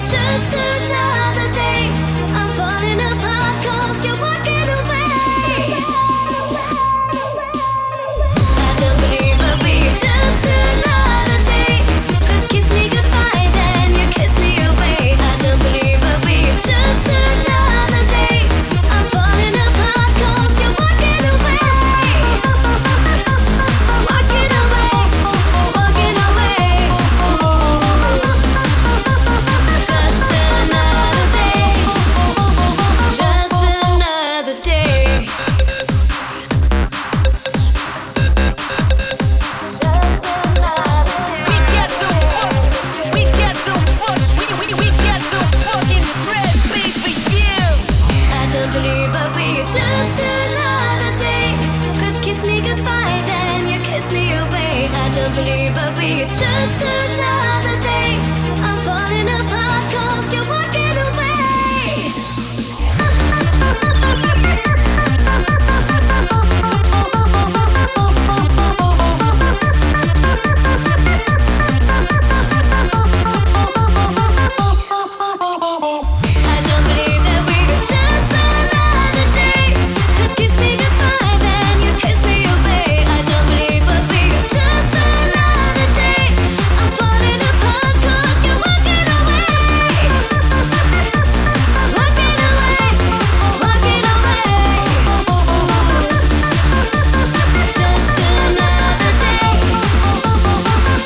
just another believe I'll be just another